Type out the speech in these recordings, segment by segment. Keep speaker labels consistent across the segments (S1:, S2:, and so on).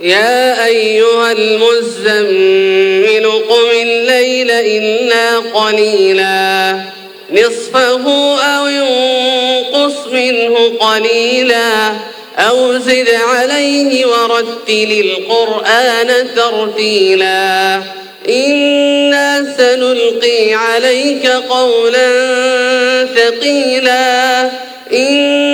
S1: يا أيها المزمل قم الليل إلا قليلا. نصفه أو ينقص منه قليلا. أو زد عليه ورتل القرآن ترتيلا. إنا سنلقي عليك قولا ثقيلا. إن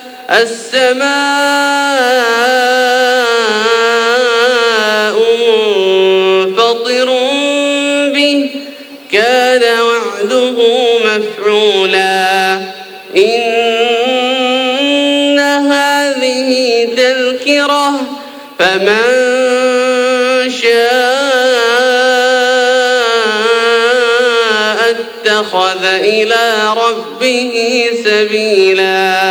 S1: السماء منفطر به كان وعده مفعولا. إن هذه تذكرة فمن شاء اتخذ إلى ربه سبيلا.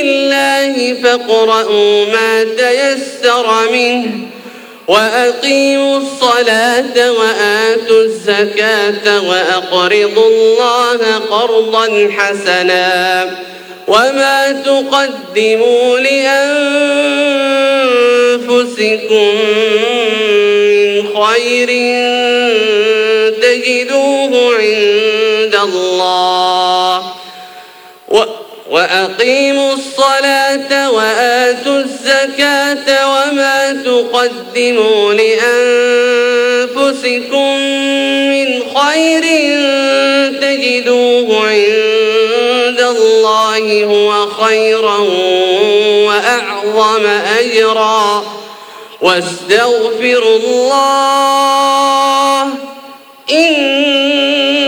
S1: الله فاقرؤوا ما تيسر منه وأقيموا الصلاة وآتوا الزكاة وأقرضوا الله قرضا حسنا وما تقدموا لأنفسكم من خير تجدوه عند الله وأقيموا الصلاة وآتوا الزكاة وما تقدموا لأنفسكم من خير تجدوه عند الله هو خيرا وأعظم أجرا. واستغفروا الله إن